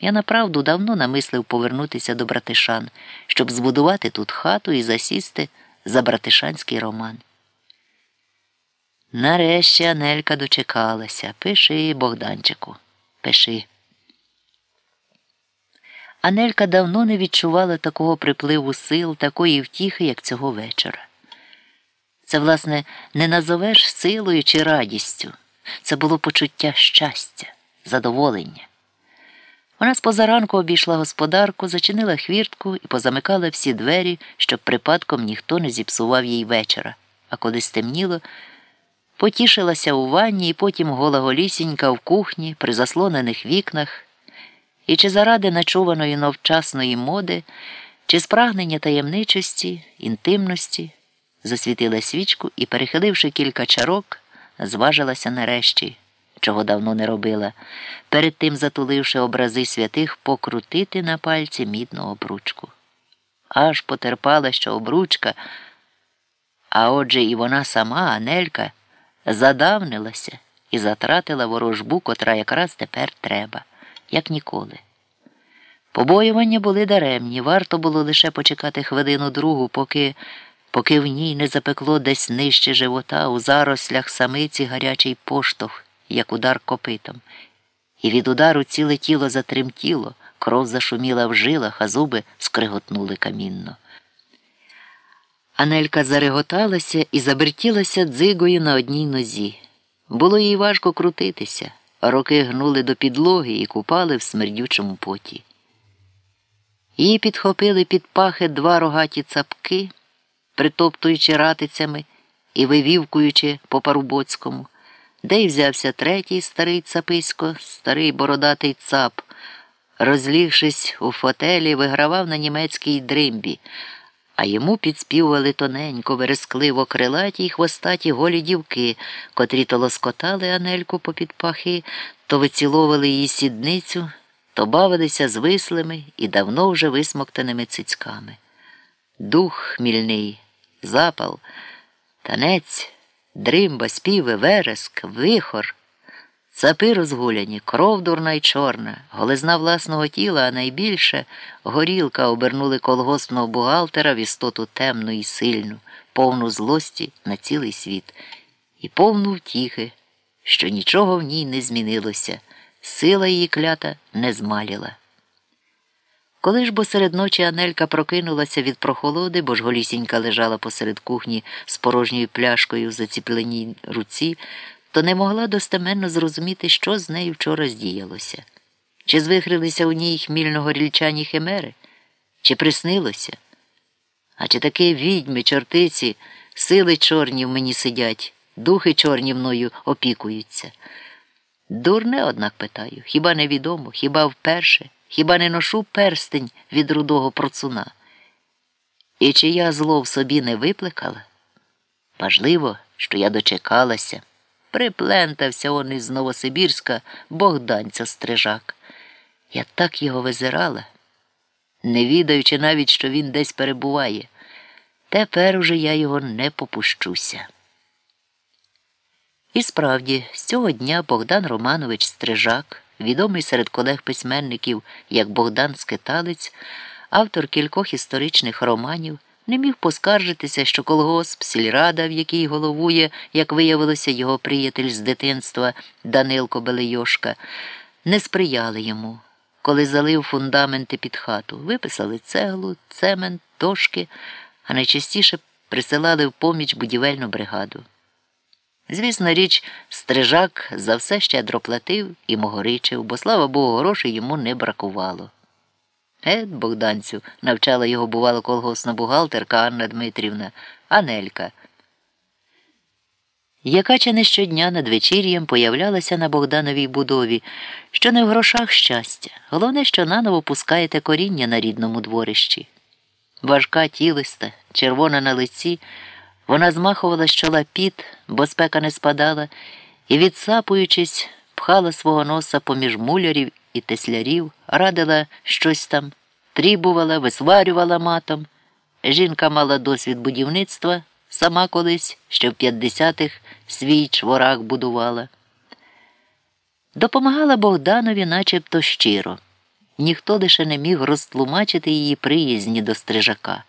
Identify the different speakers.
Speaker 1: Я направду давно намислив повернутися до братишан, щоб збудувати тут хату і засісти за братишанський роман. Нарешті Анелька дочекалася. Пиши, Богданчику, пиши. Анелька давно не відчувала такого припливу сил, такої втіхи, як цього вечора. Це, власне, не назовеш силою чи радістю. Це було почуття щастя, задоволення. Вона з позаранку обійшла господарку, зачинила хвіртку і позамикала всі двері, щоб припадком ніхто не зіпсував їй вечора, а коли стемніло, потішилася у ванні і потім гола голісінька в кухні при заслонених вікнах. І чи заради начуваної новчасної моди, чи спрагнення таємничості, інтимності, засвітила свічку і, перехиливши кілька чарок, зважилася нарешті, чого давно не робила, перед тим затуливши образи святих, покрутити на пальці мідну обручку. Аж потерпала, що обручка, а отже і вона сама, Анелька, задавнилася і затратила ворожбу, котра якраз тепер треба як ніколи. Побоювання були даремні, варто було лише почекати хвилину другу, поки поки в ній не запекло десь нижче живота, у зарослях самиці гарячий поштовх, як удар копитом, і від удару ціле тіло затремтіло, кров зашуміла в жилах, а зуби скриготнули камінно. Анелька зареготалася і забертілася дзигою на одній нозі. Було їй важко крутитися. Роки гнули до підлоги і купали в смердючому поті. Її підхопили під пахи два рогаті цапки, притоптуючи ратицями і вивівкуючи по парубоцькому, де й взявся третій старий цаписько, старий бородатий цап, розлігшись у фотелі, вигравав на німецькій дримбі а йому підспівували тоненько, верескливо крилаті й хвостаті голі дівки, котрі то лоскотали Анельку попід пахи, то виціловували її сідницю, то бавилися з вислими і давно вже висмоктаними цицьками. Дух хмільний, запал, танець, дримба, співи, вереск, вихор. Цапи розгуляні, кров дурна й чорна, голизна власного тіла, а найбільше горілка обернули колгоспного бухгалтера в істоту темну і сильну, повну злості на цілий світ, і повну втіхи, що нічого в ній не змінилося, сила її клята не змаліла. Коли ж бо серед ночі Анелька прокинулася від прохолоди, бо ж голісінька лежала посеред кухні з порожньою пляшкою в заціпленій руці то не могла достеменно зрозуміти, що з нею вчора здіялося. Чи звихрилися у ній хмільно-горільчані химери, чи приснилося? А чи таки відьми, чортиці, сили чорні в мені сидять, духи чорні мною опікуються? Дурне, однак, питаю, хіба невідомо, хіба вперше, хіба не ношу перстень від рудого процуна? І чи я зло в собі не випликала? Важливо, що я дочекалася. Приплентався он із Новосибірська Богданця стрижак. Я так його визирала, не відаючи навіть, що він десь перебуває. Тепер уже я його не попущуся. І справді, з цього дня Богдан Романович Стрижак, відомий серед колег письменників як Богдан Скиталець, автор кількох історичних романів не міг поскаржитися, що колгосп, сільрада, в якій головує, як виявилося, його приятель з дитинства Данилко Белейошка, не сприяли йому, коли залив фундаменти під хату, виписали цеглу, цемент, дошки, а найчастіше присилали в поміч будівельну бригаду. Звісно, річ, стрижак за все щедро платив і могоричив, бо, слава Богу, грошей йому не бракувало. Ед, Богданцю, навчала його бувала колгосна бухгалтерка Анна Дмитрівна, Анелька, яка чи не щодня над вечір'ям появлялася на Богдановій будові, що не в грошах щастя. Головне, що наново пускаєте коріння на рідному дворищі. Важка тілиста, червона на лиці, вона змахувала з чола піт, бо спека не спадала, і, відсапуючись, пхала свого носа поміж мулярів і теслярів, радила щось там, трібувала, висварювала матом. Жінка мала досвід будівництва, сама колись ще в 50-х свій чворак будувала. Допомагала Богданові начебто щиро, ніхто лише не міг розтлумачити її приязні до стрижака.